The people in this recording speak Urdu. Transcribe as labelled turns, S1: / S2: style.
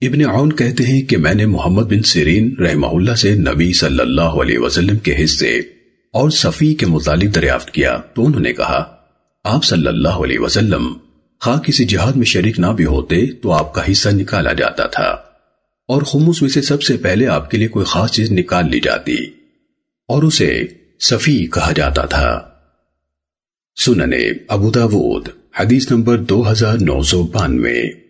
S1: ابن عون کہتے ہیں کہ میں نے محمد بن سیرین رحمہ اللہ سے نبی صلی اللہ علیہ وسلم کے حصے اور صفی کے متعلق دریافت کیا تو انہوں نے کہا، آپ صلی اللہ علیہ وسلم خواہ کسی جہاد میں شریک نہ بھی ہوتے تو آپ کا حصہ نکالا جاتا تھا اور خمس میں سے سب سے پہلے آپ کے لیے کوئی خاص چیز نکال لی جاتی اور اسے صفی کہا جاتا تھا۔ سننے ابو حدیث نمبر دو ہزار نو سو بانوے۔